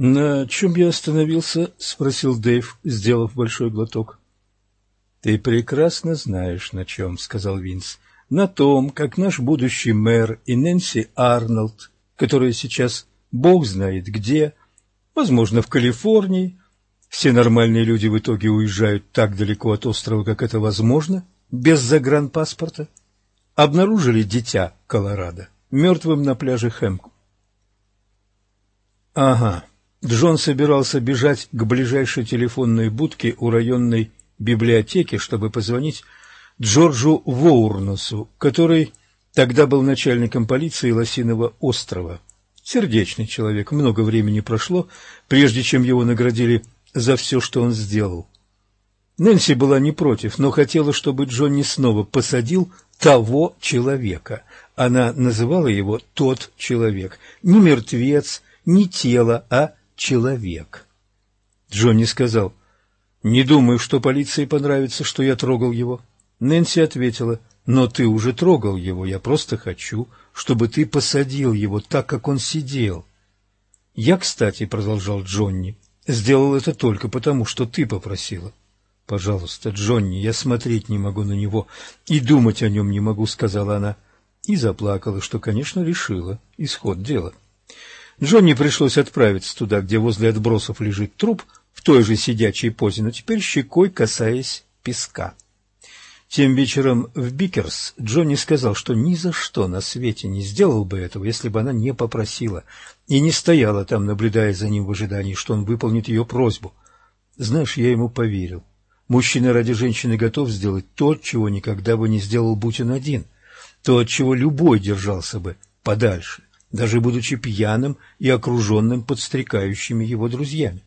«На чем я остановился?» — спросил Дэйв, сделав большой глоток. «Ты прекрасно знаешь, на чем», — сказал Винс. «На том, как наш будущий мэр и Нэнси Арнольд, которая сейчас бог знает где, возможно, в Калифорнии, все нормальные люди в итоге уезжают так далеко от острова, как это возможно, без загранпаспорта, обнаружили дитя Колорадо мертвым на пляже Хэмк. Ага, Джон собирался бежать к ближайшей телефонной будке у районной библиотеки, чтобы позвонить Джорджу Воурносу, который тогда был начальником полиции Лосиного острова. Сердечный человек, много времени прошло, прежде чем его наградили за все, что он сделал. Нэнси была не против, но хотела, чтобы Джонни снова посадил того человека. Она называла его «тот человек». Не мертвец, не тело, а человек. Джонни сказал, «Не думаю, что полиции понравится, что я трогал его». Нэнси ответила, «Но ты уже трогал его, я просто хочу, чтобы ты посадил его так, как он сидел». «Я, кстати, — продолжал Джонни, — сделал это только потому, что ты попросила». «Пожалуйста, Джонни, я смотреть не могу на него и думать о нем не могу», — сказала она. И заплакала, что, конечно, решила исход дела. Джонни пришлось отправиться туда, где возле отбросов лежит труп, в той же сидячей позе, но теперь щекой касаясь песка. Тем вечером в Бикерс Джонни сказал, что ни за что на свете не сделал бы этого, если бы она не попросила, и не стояла там, наблюдая за ним в ожидании, что он выполнит ее просьбу. Знаешь, я ему поверил. Мужчина ради женщины готов сделать то, чего никогда бы не сделал, будь он один, то, от чего любой держался бы подальше даже будучи пьяным и окруженным подстрекающими его друзьями.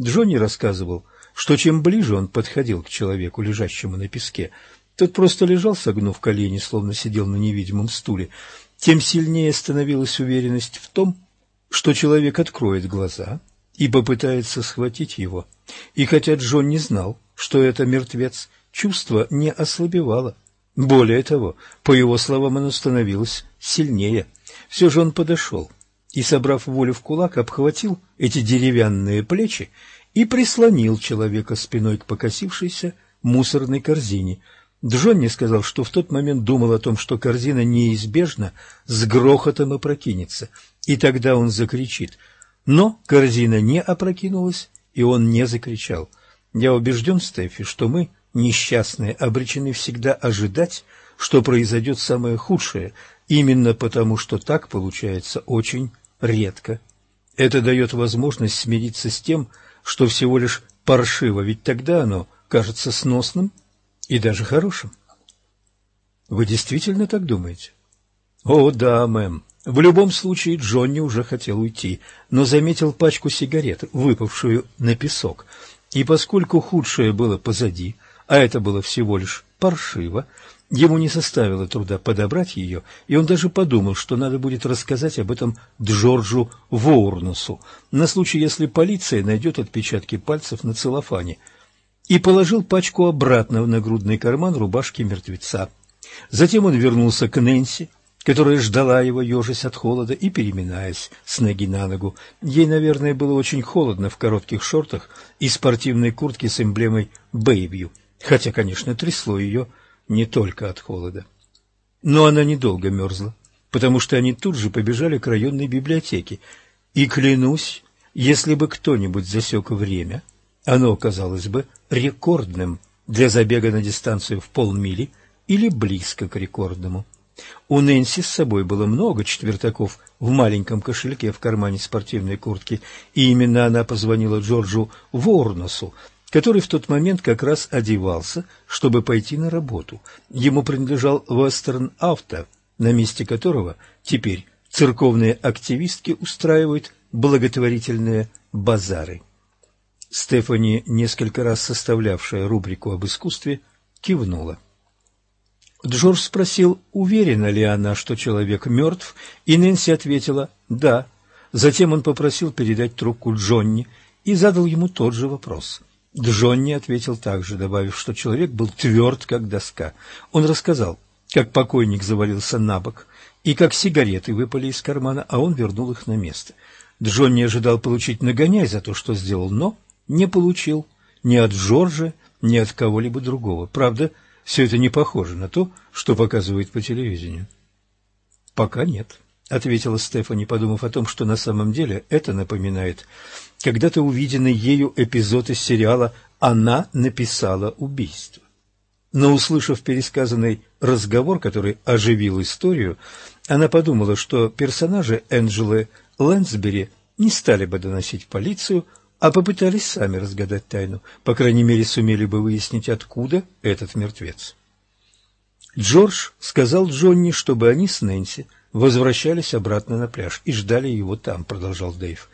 Джонни рассказывал, что чем ближе он подходил к человеку, лежащему на песке, тот просто лежал, согнув колени, словно сидел на невидимом стуле, тем сильнее становилась уверенность в том, что человек откроет глаза и попытается схватить его. И хотя Джон не знал, что это мертвец, чувство не ослабевало. Более того, по его словам, оно становилось сильнее – все же он подошел и, собрав волю в кулак, обхватил эти деревянные плечи и прислонил человека спиной к покосившейся мусорной корзине. Джонни сказал, что в тот момент думал о том, что корзина неизбежно с грохотом опрокинется, и тогда он закричит. Но корзина не опрокинулась, и он не закричал. Я убежден, Стефи, что мы, несчастные, обречены всегда ожидать, что произойдет самое худшее, именно потому, что так получается очень редко. Это дает возможность смириться с тем, что всего лишь паршиво, ведь тогда оно кажется сносным и даже хорошим. Вы действительно так думаете? О, да, мэм. В любом случае Джонни уже хотел уйти, но заметил пачку сигарет, выпавшую на песок, и поскольку худшее было позади, а это было всего лишь паршиво, Ему не составило труда подобрать ее, и он даже подумал, что надо будет рассказать об этом Джорджу Воурнусу на случай, если полиция найдет отпечатки пальцев на целлофане, и положил пачку обратно в нагрудный карман рубашки мертвеца. Затем он вернулся к Нэнси, которая ждала его, ежась от холода и переминаясь с ноги на ногу. Ей, наверное, было очень холодно в коротких шортах и спортивной куртке с эмблемой «Бэйбью», хотя, конечно, трясло ее не только от холода. Но она недолго мерзла, потому что они тут же побежали к районной библиотеке. И клянусь, если бы кто-нибудь засек время, оно оказалось бы рекордным для забега на дистанцию в полмили или близко к рекордному. У Нэнси с собой было много четвертаков в маленьком кошельке в кармане спортивной куртки, и именно она позвонила Джорджу Ворносу, который в тот момент как раз одевался, чтобы пойти на работу. Ему принадлежал Western Auto, на месте которого теперь церковные активистки устраивают благотворительные базары. Стефани, несколько раз составлявшая рубрику об искусстве, кивнула. Джордж спросил, уверена ли она, что человек мертв, и Нэнси ответила «да». Затем он попросил передать трубку Джонни и задал ему тот же вопрос. Джонни ответил также, добавив, что человек был тверд, как доска. Он рассказал, как покойник завалился на бок, и как сигареты выпали из кармана, а он вернул их на место. Джонни ожидал получить нагоняй за то, что сделал, но не получил ни от Джорджа, ни от кого-либо другого. Правда, все это не похоже на то, что показывают по телевидению. «Пока нет», — ответила Стефани, подумав о том, что на самом деле это напоминает когда-то увиденный ею эпизод из сериала «Она написала убийство». Но, услышав пересказанный разговор, который оживил историю, она подумала, что персонажи Энджелы Лэнсбери не стали бы доносить полицию, а попытались сами разгадать тайну, по крайней мере, сумели бы выяснить, откуда этот мертвец. Джордж сказал Джонни, чтобы они с Нэнси возвращались обратно на пляж и ждали его там, продолжал Дэйв.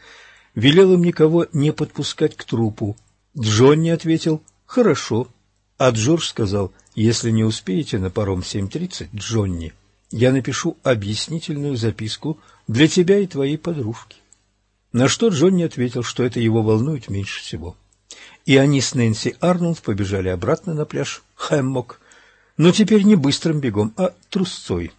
Велел им никого не подпускать к трупу. Джонни ответил «Хорошо», а Джордж сказал «Если не успеете на паром 7.30, Джонни, я напишу объяснительную записку для тебя и твоей подружки». На что Джонни ответил, что это его волнует меньше всего. И они с Нэнси Арнольд побежали обратно на пляж Хэммок, но теперь не быстрым бегом, а трусцой.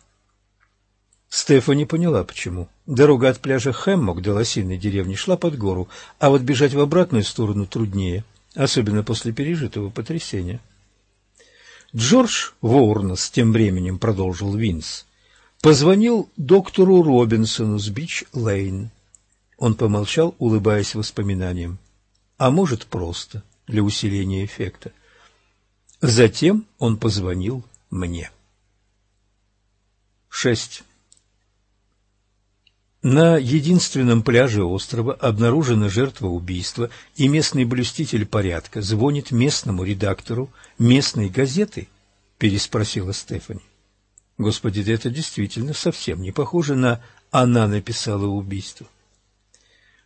Стефани поняла, почему. Дорога от пляжа Хэммок до лосиной деревни шла под гору, а вот бежать в обратную сторону труднее, особенно после пережитого потрясения. Джордж Воурнес тем временем продолжил Винс. Позвонил доктору Робинсону с Бич-Лейн. Он помолчал, улыбаясь воспоминаниям. А может, просто для усиления эффекта. Затем он позвонил мне. Шесть. На единственном пляже острова обнаружена жертва убийства, и местный блюститель порядка звонит местному редактору местной газеты, переспросила Стефани. Господи, да это действительно совсем не похоже на «она написала убийство».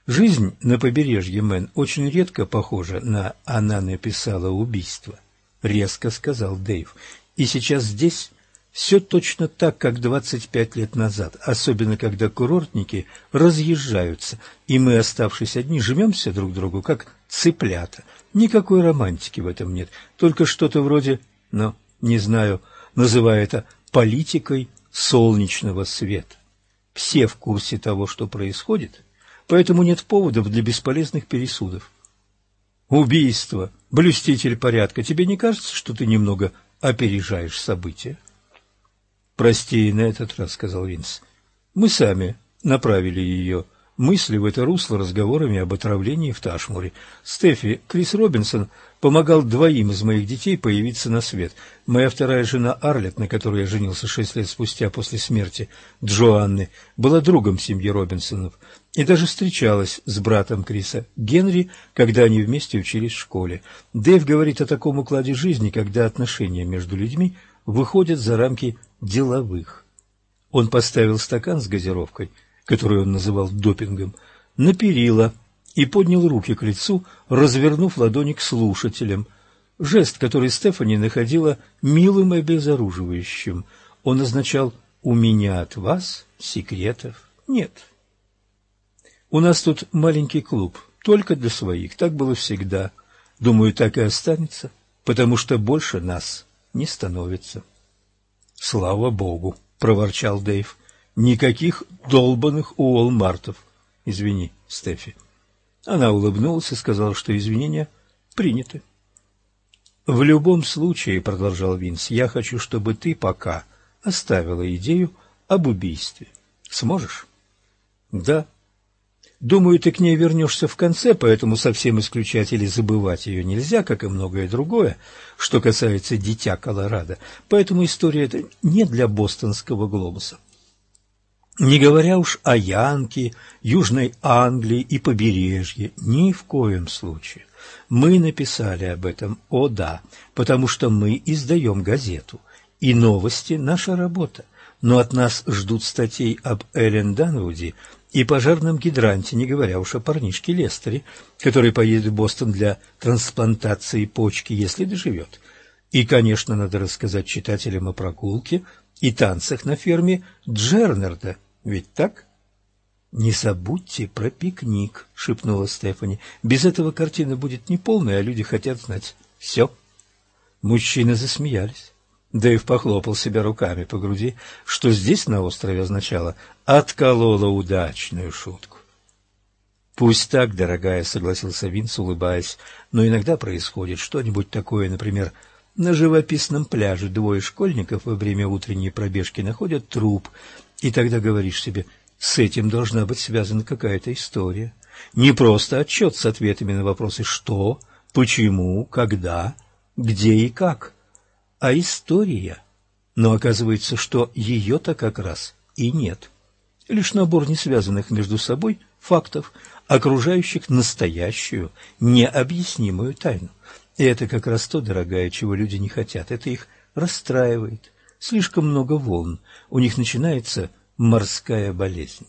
Жизнь на побережье Мэн очень редко похожа на «она написала убийство», — резко сказал Дэйв. И сейчас здесь все точно так, как 25 лет назад, особенно когда курортники разъезжаются, и мы, оставшись одни, жмемся друг другу, как цыплята. Никакой романтики в этом нет, только что-то вроде, ну, не знаю, называя это политикой солнечного света. Все в курсе того, что происходит — поэтому нет поводов для бесполезных пересудов. Убийство, блюститель порядка, тебе не кажется, что ты немного опережаешь события? Прости на этот раз, сказал Винс. Мы сами направили ее мысли в это русло разговорами об отравлении в Ташмуре. Стефи, Крис Робинсон помогал двоим из моих детей появиться на свет. Моя вторая жена Арлет, на которой я женился шесть лет спустя после смерти Джоанны, была другом семьи Робинсонов и даже встречалась с братом Криса, Генри, когда они вместе учились в школе. Дэйв говорит о таком укладе жизни, когда отношения между людьми выходят за рамки деловых. Он поставил стакан с газировкой – которую он называл допингом, на перила и поднял руки к лицу, развернув ладони к слушателям. Жест, который Стефани находила милым и обезоруживающим. Он означал «У меня от вас секретов нет». У нас тут маленький клуб, только для своих. Так было всегда. Думаю, так и останется, потому что больше нас не становится. Слава Богу, проворчал Дэйв. Никаких долбанных Уолмартов. Извини, Стефи. Она улыбнулась и сказала, что извинения приняты. В любом случае, продолжал Винс, я хочу, чтобы ты пока оставила идею об убийстве. Сможешь? Да. Думаю, ты к ней вернешься в конце, поэтому совсем исключать или забывать ее нельзя, как и многое другое, что касается дитя Колорадо. Поэтому история эта не для бостонского глобуса. Не говоря уж о Янке, Южной Англии и побережье, ни в коем случае. Мы написали об этом, о да, потому что мы издаем газету, и новости – наша работа. Но от нас ждут статей об Эллен Данвуди и пожарном гидранте, не говоря уж о парнишке Лестере, который поедет в Бостон для трансплантации почки, если доживет. И, конечно, надо рассказать читателям о прогулке и танцах на ферме Джернерда – ведь так? «Не забудьте про пикник», — шепнула Стефани. «Без этого картина будет неполной, а люди хотят знать все». Мужчины засмеялись. Дэйв похлопал себя руками по груди, что здесь, на острове, означало «отколола удачную шутку». «Пусть так, дорогая», — согласился Винс, улыбаясь, «но иногда происходит что-нибудь такое, например, на живописном пляже двое школьников во время утренней пробежки находят труп, и тогда говоришь себе, с этим должна быть связана какая-то история. Не просто отчет с ответами на вопросы «что», «почему», «когда», «где» и «как», а история. Но оказывается, что ее-то как раз и нет. Лишь набор несвязанных между собой фактов, окружающих настоящую, необъяснимую тайну. И это как раз то, дорогая, чего люди не хотят. Это их расстраивает. Слишком много волн. У них начинается морская болезнь.